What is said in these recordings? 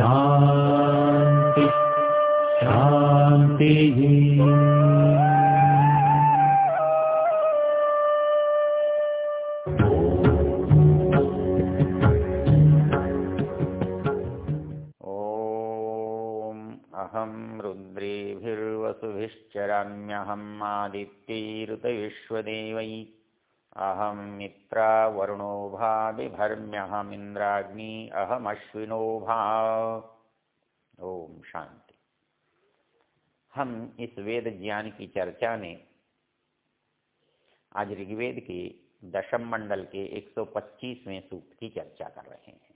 शान्ति शान्तिः। ृद्रीभिर्वसुभिश्चराम्यहम् आदित्यैरुत आदित्यैरुतविश्वदेवै। आदित्यैरुतविश्वदेवै अहं मित्रावरुणो भा बिभर्म्यहमिन्द्राग्नी अहमश्विनो भा। ओम शांति। हम इस वेद ज्ञान की चर्चा में आज ऋग्वेद के दशम मंडल के 125वें सूक्त की चर्चा कर रहे हैं।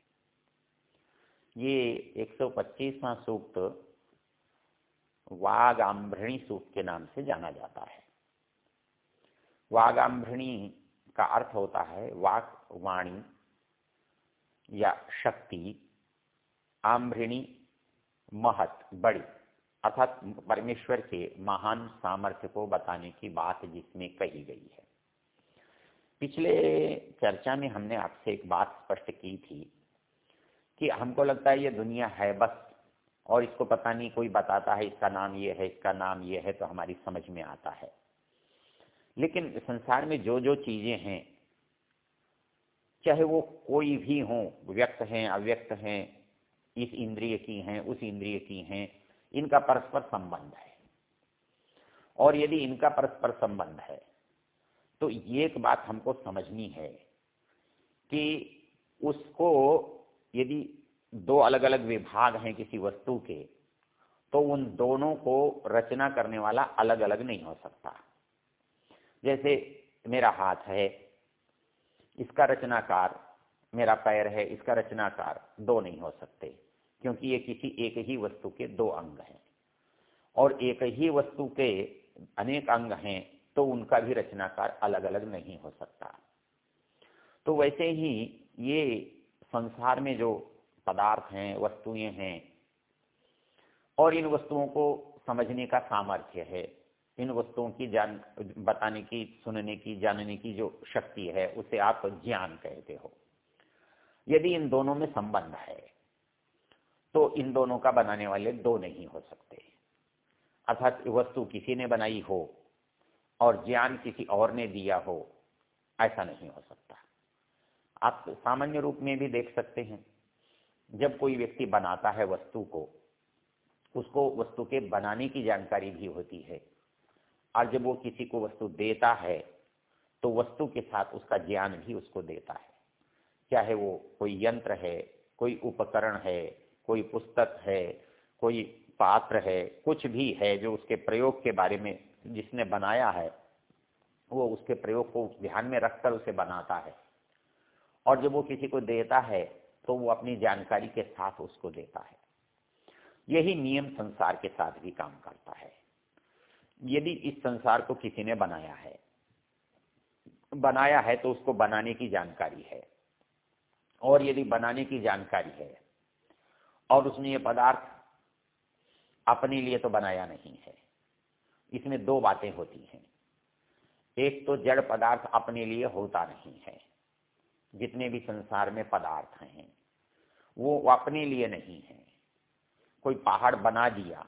ये 125वां सूक्त वागाम्भृणी सूक्त के नाम से जाना जाता है। वागाम्भृणी का अर्थ होता है वाक, वाणी या शक्ति आम्भृणी महत, बड़ी। अर्थात परमेश्वर के महान सामर्थ्य को बताने की बात जिसमें कही गई है। पिछले चर्चा में हमने आपसे एक बात स्पष्ट की थी कि हमको लगता है ये दुनिया है बस, और इसको पता नहीं, कोई बताता है इसका नाम ये है, इसका नाम ये है तो हमारी समझ में आता है। लेकिन संसार में जो जो चीज़ें हैं, चाहे वो कोई भी हो, व्यक्त हैं, अव्यक्त हैं, इस इंद्रिय की हैं, उस इंद्रिय की हैं, इनका परस्पर संबंध है। और यदि इनका परस्पर संबंध है तो ये एक बात हमको समझनी है कि उसको यदि दो अलग अलग विभाग हैं किसी वस्तु के तो उन दोनों को रचना करने वाला अलग अलग नहीं हो सकता। जैसे मेरा हाथ है, इसका रचनाकार मेरा पैर है, इसका रचनाकार दो नहीं हो सकते, क्योंकि ये किसी एक ही वस्तु के दो अंग हैं। और एक ही वस्तु के अनेक अंग हैं तो उनका भी रचनाकार अलग अलग नहीं हो सकता। तो वैसे ही ये संसार में जो पदार्थ हैं, वस्तुएँ हैं, और इन वस्तुओं को समझने का सामर्थ्य है इन वस्तुओं की जान, बताने की, सुनने की, जानने की जो शक्ति है, उसे आप ज्ञान कहते हो। यदि इन दोनों में संबंध है तो इन दोनों का बनाने वाले दो नहीं हो सकते। अर्थात वस्तु किसी ने बनाई हो और ज्ञान किसी और ने दिया हो, ऐसा नहीं हो सकता। आप सामान्य रूप में भी देख सकते हैं, जब कोई व्यक्ति बनाता है वस्तु को, उसको वस्तु के बनाने की जानकारी भी होती है। और जब वो किसी को वस्तु देता है तो वस्तु के साथ उसका ज्ञान भी उसको देता है। चाहे वो कोई यंत्र है, कोई उपकरण है, कोई पुस्तक है, कोई पात्र है, कुछ भी है जो उसके प्रयोग के बारे में जिसने बनाया है, वो उसके प्रयोग को ध्यान में रखकर उसे बनाता है। और जब वो किसी को देता है तो वो अपनी जानकारी के साथ उसको देता है। यही नियम संसार के साथ भी काम करता है। यदि इस संसार को किसी ने बनाया है बनाया है तो उसको बनाने की जानकारी है। और यदि बनाने की जानकारी है और उसने ये पदार्थ अपने लिए तो बनाया नहीं है, इसमें दो बातें होती हैं। एक तो जड़ पदार्थ अपने लिए होता नहीं है, जितने भी संसार में पदार्थ हैं, वो अपने लिए नहीं है। कोई पहाड़ बना दिया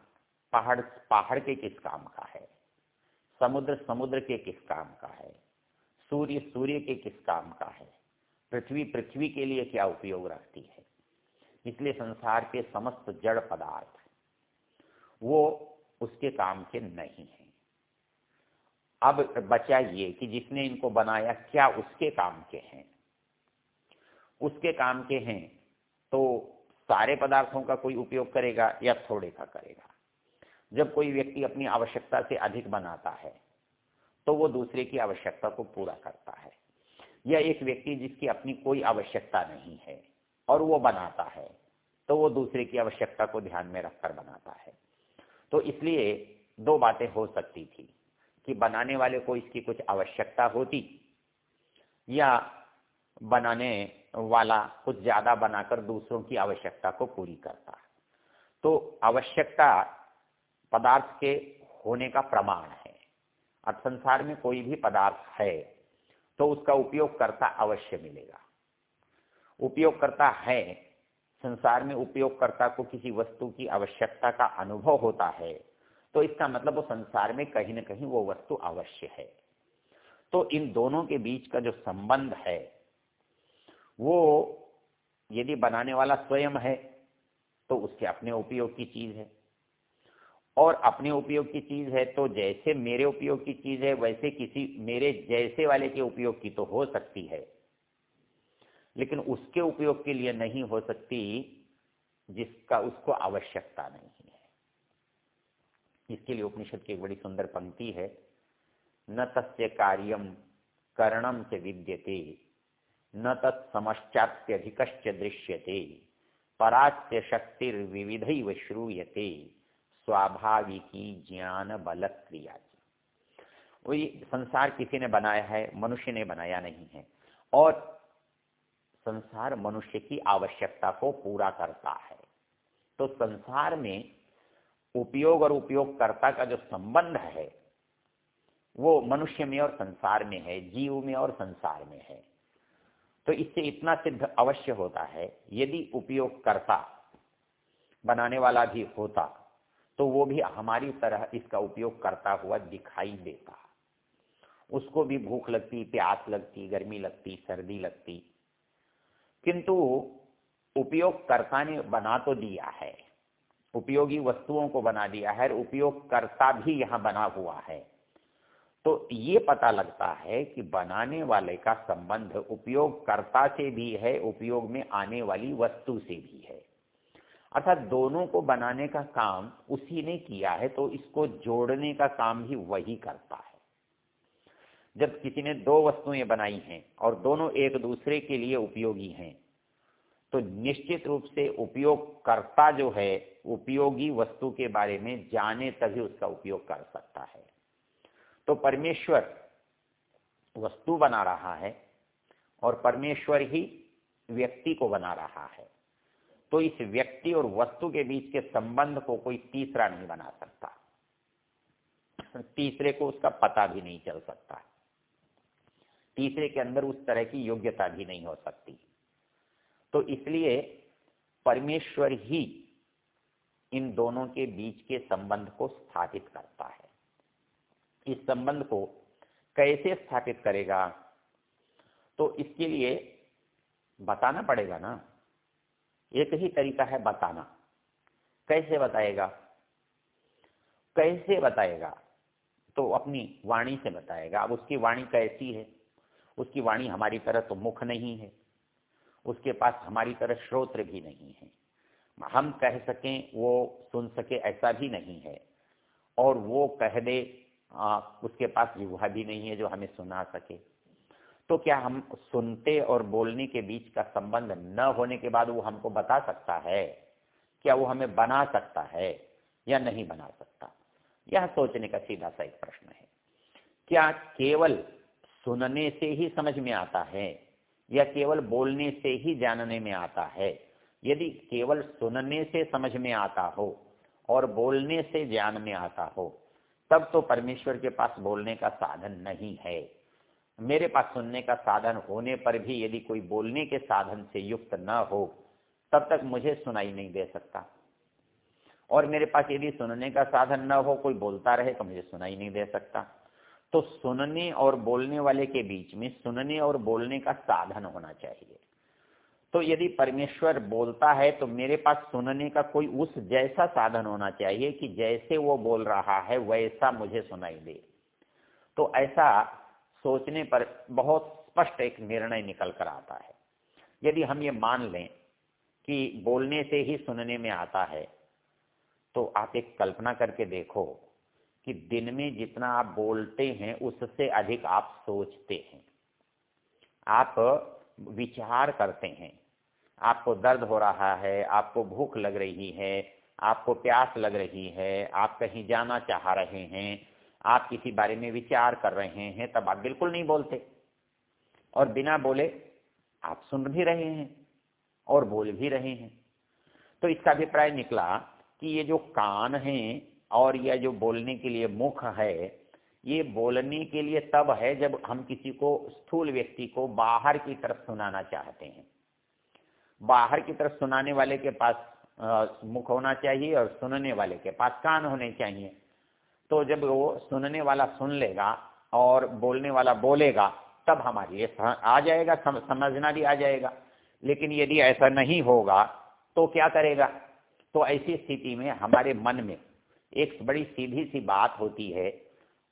पहाड़ पहाड़ के किस काम का है? समुद्र समुद्र के किस काम का है? सूर्य सूर्य के किस काम का है? पृथ्वी पृथ्वी के लिए क्या उपयोग रखती है? इसलिए संसार के समस्त जड़ पदार्थ, वो उसके काम के नहीं है। अब बचा ये कि जिसने इनको बनाया, क्या उसके काम के हैं? उसके काम के हैं तो सारे पदार्थों का कोई उपयोग करेगा या थोड़े का करेगा? जब कोई व्यक्ति अपनी आवश्यकता से अधिक बनाता है तो वो दूसरे की आवश्यकता को पूरा करता है। या एक व्यक्ति जिसकी अपनी कोई आवश्यकता नहीं है और वो बनाता है तो वो दूसरे की आवश्यकता को ध्यान में रखकर बनाता है। तो इसलिए दो बातें हो सकती थी कि बनाने वाले को इसकी कुछ आवश्यकता होती या बनाने वाला कुछ ज़्यादा बनाकर दूसरों की आवश्यकता को पूरी करता। तो आवश्यकता पदार्थ के होने का प्रमाण है। और संसार में कोई भी पदार्थ है तो उसका उपयोग करता अवश्य मिलेगा। उपयोगकर्ता है, संसार में उपयोगकर्ता को किसी वस्तु की आवश्यकता का अनुभव होता है तो इसका मतलब वो संसार में कहीं ना कहीं वो वस्तु अवश्य है। तो इन दोनों के बीच का जो संबंध है, वो यदि बनाने वाला स्वयं है तो उसके अपने उपयोग की चीज़ है। और अपने उपयोग की चीज़ है तो जैसे मेरे उपयोग की चीज़ है, वैसे किसी मेरे जैसे वाले के उपयोग की तो हो सकती है। लेकिन उसके उपयोग के लिए नहीं हो सकती, जिसका उसको आवश्यकता नहीं है। इसके लिए उपनिषद की एक बड़ी सुंदर पंक्ति है, न तस्य कार्यम करणम से विद्यते, न तत्समश्चात्यधिकश्च दृश्यते पराच्य शक्तिर्विविध श्रूयते। स्वाभाविकी ज्ञान बल क्रिया वही संसार किसी ने बनाया है, मनुष्य ने बनाया नहीं है। और संसार मनुष्य की आवश्यकता को पूरा करता है। तो संसार में उपयोग और उपयोगकर्ता का जो संबंध है, वो मनुष्य में और संसार में है, जीव में और संसार में है। तो इससे इतना सिद्ध अवश्य होता है, यदि उपयोगकर्ता बनाने वाला भी होता तो वो भी हमारी तरह इसका उपयोग करता हुआ दिखाई देता। उसको भी भूख लगती, प्यास लगती, गर्मी लगती, सर्दी लगती। किंतु उपयोगकर्ता ने बना तो दिया है। उपयोगी वस्तुओं को बना दिया है उपयोगकर्ता भी यहाँ बना हुआ है। तो ये पता लगता है कि बनाने वाले का संबंध उपयोगकर्ता से भी है, उपयोग में आने वाली वस्तु से भी है। अर्थात दोनों को बनाने का काम उसी ने किया है तो इसको जोड़ने का काम भी वही करता है। जब किसी ने दो वस्तुएँ बनाई हैं और दोनों एक दूसरे के लिए उपयोगी हैं तो निश्चित रूप से उपयोगकर्ता जो है, उपयोगी वस्तु के बारे में जाने तभी उसका उपयोग कर सकता है। तो परमेश्वर वस्तु बना रहा है और परमेश्वर ही व्यक्ति को बना रहा है। तो इस व्यक्ति और वस्तु के बीच के संबंध को कोई तीसरा नहीं बना सकता। तीसरे को उसका पता भी नहीं चल सकता। तीसरे के अंदर उस तरह की योग्यता भी नहीं हो सकती। तो इसलिए परमेश्वर ही इन दोनों के बीच के संबंध को स्थापित करता है। इस संबंध को कैसे स्थापित करेगा? तो इसके लिए बताना पड़ेगा ना। एक ही तरीका है बताना। कैसे बताएगा? कैसे बताएगा? तो अपनी वाणी से बताएगा। अब उसकी वाणी कैसी है? उसकी वाणी हमारी तरह तो मुख नहीं है। उसके पास हमारी तरह श्रोत्र भी नहीं है। हम कह सकें वो सुन सके ऐसा भी नहीं है। और वो कह दे आ, उसके पास विवाह भी नहीं है जो हमें सुना सके। तो क्या हम सुनते और बोलने के बीच का संबंध न होने के बाद वो हमको बता सकता है? क्या वो हमें बना सकता है या नहीं बना सकता? यह सोचने का सीधा सा एक प्रश्न है। क्या केवल सुनने से ही समझ में आता है या केवल बोलने से ही जानने में आता है? यदि केवल सुनने से समझ में आता हो और बोलने से ज्ञान में आता हो, तब तो परमेश्वर के पास बोलने का साधन नहीं है। मेरे पास सुनने का साधन होने पर भी यदि कोई बोलने के साधन से युक्त न हो, तब तक मुझे सुनाई नहीं दे सकता। और मेरे पास यदि सुनने का साधन न हो, कोई बोलता रहे तो मुझे सुनाई नहीं दे सकता। तो सुनने और बोलने वाले के बीच में सुनने और बोलने का साधन होना चाहिए। तो यदि परमेश्वर बोलता है तो मेरे पास सुनने का कोई उस जैसा साधन होना चाहिए कि जैसे वो बोल रहा है, वैसा मुझे सुनाई दे। तो ऐसा सोचने पर बहुत स्पष्ट एक निर्णय निकल कर आता है। यदि हम ये मान लें कि बोलने से ही सुनने में आता है तो आप एक कल्पना करके देखो कि दिन में जितना आप बोलते हैं, उससे अधिक आप सोचते हैं। आप विचार करते हैं। आपको दर्द हो रहा है, आपको भूख लग रही है, आपको प्यास लग रही है, आप कहीं जाना चाह रहे हैं आप किसी बारे में विचार कर रहे हैं, तब आप बिल्कुल नहीं बोलते। और बिना बोले आप सुन भी रहे हैं और बोल भी रहे हैं। तो इसका अभिप्राय निकला कि ये जो कान है और यह जो बोलने के लिए मुख है, ये बोलने के लिए तब है जब हम किसी को, स्थूल व्यक्ति को बाहर की तरफ़ सुनाना चाहते हैं। बाहर की तरफ़ सुनाने वाले के पास मुख होना चाहिए और सुनने वाले के पास कान होने चाहिए। तो जब वो सुनने वाला सुन लेगा और बोलने वाला बोलेगा तब हमारे लिए आ जाएगा सम, समझना भी आ जाएगा। लेकिन यदि ऐसा नहीं होगा तो क्या करेगा? तो ऐसी स्थिति में हमारे मन में एक बड़ी सीधी सी बात होती है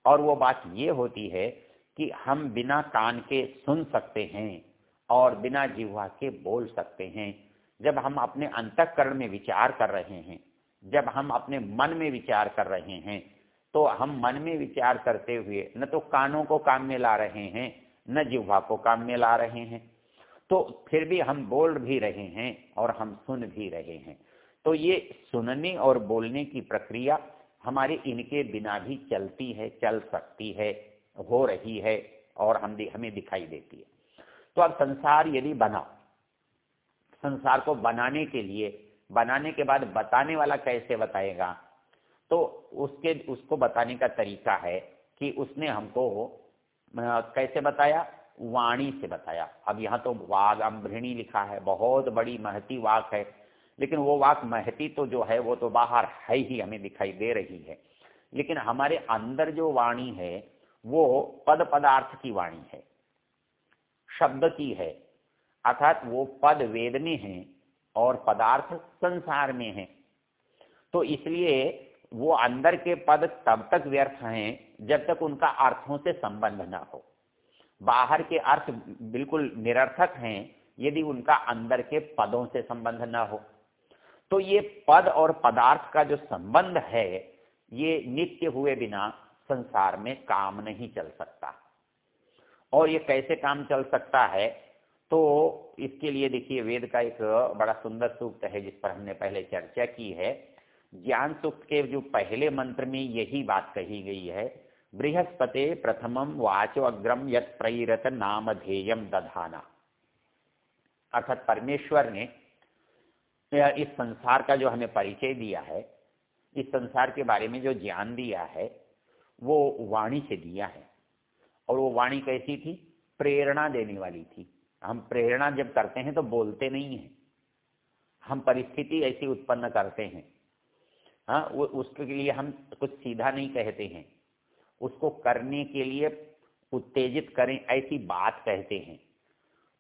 और वो बात ये होती है कि हम बिना कान के सुन सकते हैं और बिना जिह्वा के बोल सकते हैं। जब हम अपने अंतकरण में विचार कर रहे हैं जब हम अपने मन में विचार कर रहे हैं तो हम मन में विचार करते हुए न तो कानों को काम में ला रहे हैं, न जिह्वा को काम में ला रहे हैं। तो फिर भी हम बोल भी रहे हैं और हम सुन भी रहे हैं। तो ये सुनने और बोलने की प्रक्रिया हमारे इनके बिना भी चलती है, चल सकती है, हो रही है और हम हमें दिखाई देती है। तो अब संसार यदि बना, संसार को बनाने के लिए, बनाने के बाद बताने वाला कैसे बताएगा? तो उसके, उसको बताने का तरीका है कि उसने हमको कैसे बताया? वाणी से बताया। अब यहाँ तो वाग अम्भृणी लिखा है, बहुत बड़ी महती वाक है, लेकिन वो वाक महती तो जो है, वो तो बाहर है ही, हमें दिखाई दे रही है। लेकिन हमारे अंदर जो वाणी है, वो पद पदार्थ की वाणी है, शब्द की है, अर्थात वो पद वेद में है और पदार्थ संसार में है। तो इसलिए वो अंदर के पद तब तक व्यर्थ हैं जब तक उनका अर्थों से संबंध न हो। बाहर के अर्थ बिल्कुल निरर्थक हैं यदि उनका अंदर के पदों से संबंध न हो। तो ये पद और पदार्थ का जो संबंध है, ये नित्य हुए बिना संसार में काम नहीं चल सकता। और ये कैसे काम चल सकता है? तो इसके लिए देखिए वेद का एक बड़ा सुंदर सूक्त है जिस पर हमने पहले चर्चा की है। ज्ञान सूक्त के जो पहले मंत्र में यही बात कही गई है, बृहस्पति प्रथमम वाचो अग्रम यत प्रेरत नामधेयम दधाना। अर्थात परमेश्वर ने इस संसार का जो हमें परिचय दिया है, इस संसार के बारे में जो ज्ञान दिया है, वो वाणी से दिया है। और वो वाणी कैसी थी? प्रेरणा देने वाली थी। हम प्रेरणा जब करते हैं तो बोलते नहीं हैं। हम परिस्थिति ऐसी उत्पन्न करते हैं। हाँ वो उसके लिए हम कुछ सीधा नहीं कहते हैं। उसको करने के लिए उत्तेजित करें, ऐसी बात कहते हैं।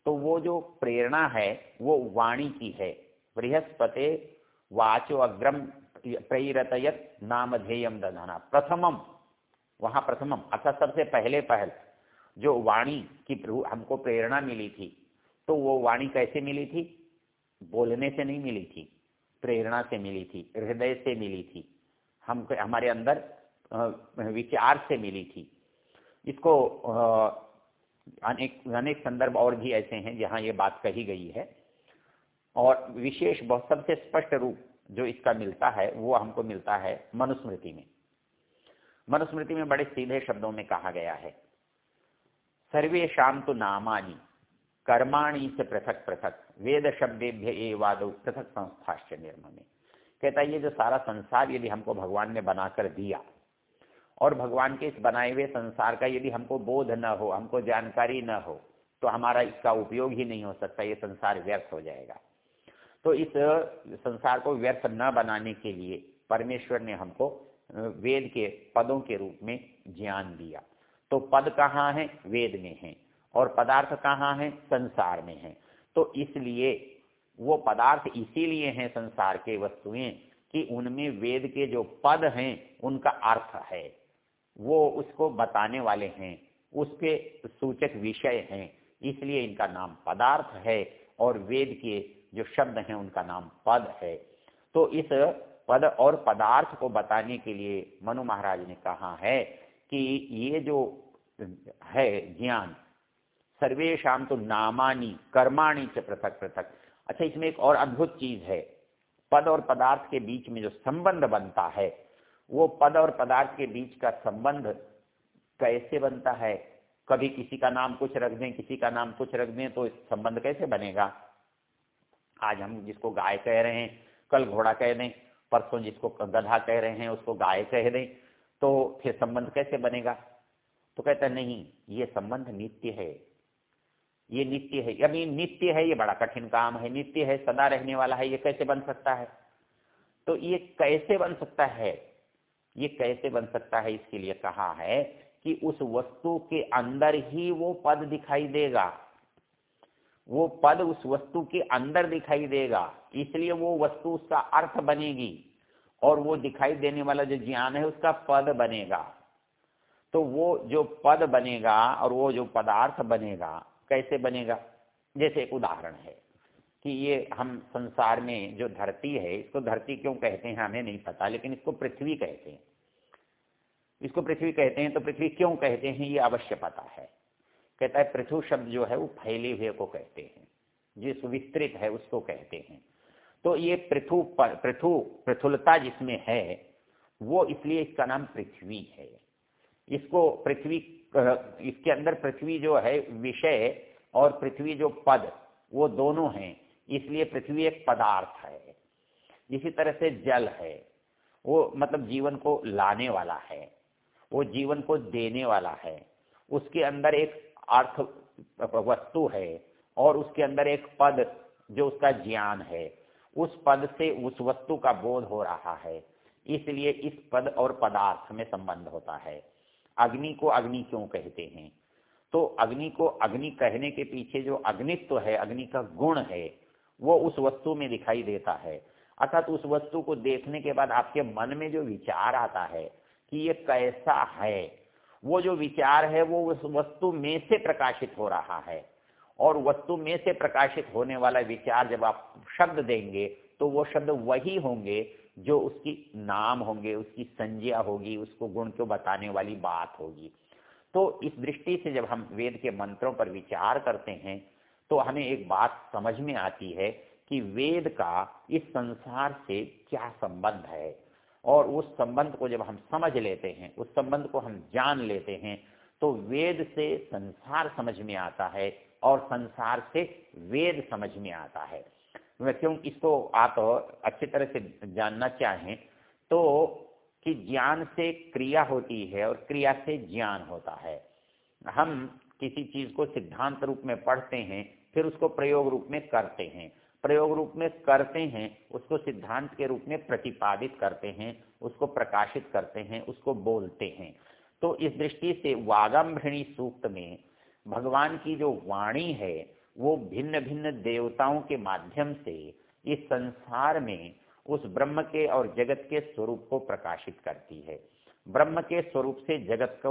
तो वो जो प्रेरणा है, वो वाणी की है। बृहस्पति वाचो अग्रम प्रेरतयत नामधेयम दधाना। प्रथमम, वहाँ प्रथमम अर्थात सबसे पहले पहल, जो वाणी की हमको प्रेरणा मिली थी। तो वो वाणी कैसे मिली थी? बोलने से नहीं मिली थी। प्रेरणा से मिली थी, हृदय से मिली थी, हम हमारे अंदर विचार से मिली थी। इसको अनेक अनेक संदर्भ और भी ऐसे हैं जहाँ ये बात कही गई है। और विशेष, बहुत सबसे स्पष्ट रूप जो इसका मिलता है, वो हमको मिलता है मनुस्मृति में। मनुस्मृति में बड़े सीधे शब्दों में कहा गया है, सर्वे शाम तो नामानी। कर्माणी से पृथक पृथक। वेद शब्देभ्य एवाद पृथक संस्थाश्च निर्म कहता है, ये जो सारा संसार यदि हमको भगवान ने बनाकर दिया, और भगवान के इस बनाए हुए संसार का यदि हमको बोध न हो, हमको जानकारी न हो तो हमारा इसका उपयोग ही नहीं हो सकता, ये संसार व्यर्थ हो जाएगा। तो इस संसार को व्यर्थ न बनाने के लिए परमेश्वर ने हमको वेद के पदों के रूप में ज्ञान दिया। तो पद कहाँ है? वेद में है। और पदार्थ कहाँ है? संसार में है। तो इसलिए वो पदार्थ इसीलिए हैं संसार के वस्तुएँ कि उनमें वेद के जो पद हैं, उनका अर्थ है। वो उसको बताने वाले हैं। उसके सूचक विषय हैं। इसलिए इनका नाम पदार्थ है और वेद के जो शब्द हैं, उनका नाम पद है। तो इस पद और पदार्थ को बताने के लिए मनु महाराज ने कहा है कि ये जो है ज्ञान सर्वेशम तो नामानी, कर्माणी से पृथक पृथक। अच्छा इसमें एक और अद्भुत चीज़ है। पद और पदार्थ के बीच में जो संबंध बनता है, वो पद और पदार्थ के बीच का संबंध कैसे बनता है? कभी किसी का नाम कुछ रख दें, किसी का नाम कुछ रख दें तो संबंध कैसे बनेगा? आज हम जिसको गाय कह रहे हैं, कल घोड़ा कह दें, परसों जिसको गधा कह रहे हैं, उसको गाय कह दें तो फिर संबंध कैसे बनेगा? तो कहता नहीं, ये संबंध नित्य है। ये नित्य है अभी नित्य है, ये बड़ा कठिन काम है, नित्य है, सदा रहने वाला है, ये कैसे बन सकता है? तो ये कैसे बन सकता है? ये कैसे बन सकता है? इसके लिए कहा है कि उस वस्तु के अंदर ही वो पद दिखाई देगा। वो पद उस वस्तु के अंदर दिखाई देगा, इसलिए वो वस्तु उसका अर्थ बनेगी और वो दिखाई देने वाला जो ज्ञान है उसका पद बनेगा। तो वो जो पद बनेगा और वो जो पदार्थ बनेगा कैसे बनेगा? जैसे एक उदाहरण है कि ये हम संसार में जो धरती है, इसको धरती क्यों कहते हैं हमें नहीं पता, लेकिन इसको पृथ्वी कहते हैं। इसको पृथ्वी कहते हैं तो पृथ्वी क्यों कहते हैं, ये अवश्य पता है। कहता है, पृथु शब्द जो है वो फैले हुए को कहते हैं, जिस विस्तृत है उसको कहते हैं। तो ये पृथु पृथु, पृथुलता जिसमें है, वो इसलिए इसका नाम पृथ्वी है। इसको पृथ्वी इसके अंदर पृथ्वी जो है, विषय और पृथ्वी जो पद, वो दोनों हैं। इसलिए पृथ्वी एक पदार्थ है। इसी तरह से जल है। वो मतलब जीवन को लाने वाला है। वो जीवन को देने वाला है। उसके अंदर एक अर्थ वस्तु है और उसके अंदर एक पद जो उसका ज्ञान है। उस पद से उस वस्तु का बोध हो रहा है। इसलिए इस पद और पदार्थ में संबंध होता है। अग्नि को अग्नि क्यों कहते हैं? तो अग्नि को अग्नि कहने के पीछे जो अग्नित्व है, अग्नि का गुण है, वो उस वस्तु में दिखाई देता है। अर्थात उस वस्तु को देखने के बाद आपके मन में जो विचार आता है कि ये कैसा है, वो जो विचार है, वो उस वस्तु में से प्रकाशित हो रहा है। और वस्तु में से प्रकाशित होने वाला विचार जब आप शब्द देंगे तो वो शब्द वही होंगे जो उसकी नाम होंगे, उसकी संज्ञा होगी, उसको गुण को बताने वाली बात होगी। तो इस दृष्टि से जब हम वेद के मंत्रों पर विचार करते हैं तो हमें एक बात समझ में आती है कि वेद का इस संसार से क्या संबंध है। और उस संबंध को जब हम समझ लेते हैं, उस संबंध को हम जान लेते हैं तो वेद से संसार समझ में आता है और संसार से वेद समझ में आता है। क्यों इसको आप अच्छी तरह से जानना चाहें तो कि ज्ञान से क्रिया होती है और क्रिया से ज्ञान होता है। हम किसी चीज़ को सिद्धांत रूप में पढ़ते हैं, फिर उसको प्रयोग रूप में करते हैं। प्रयोग रूप में करते हैं, उसको सिद्धांत के रूप में प्रतिपादित करते हैं, उसको प्रकाशित करते हैं, उसको बोलते हैं। तो इस दृष्टि से वागम्भृणी सूक्त में भगवान की जो वाणी है वो भिन्न भिन्न देवताओं के माध्यम से इस संसार में उस ब्रह्म के और जगत के स्वरूप को प्रकाशित करती है। ब्रह्म के स्वरूप से जगत का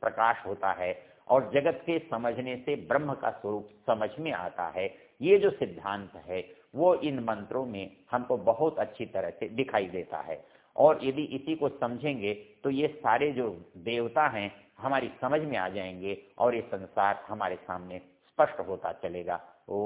प्रकाश होता है और जगत के समझने से ब्रह्म का स्वरूप समझ में आता है। ये जो सिद्धांत है, वो इन मंत्रों में हमको बहुत अच्छी तरह से दिखाई देता है। और यदि इसी को समझेंगे तो ये सारे जो देवता हैं, हमारी समझ में आ जाएँगे और ये संसार हमारे सामने स्पष्ट होता चलेगा। ओ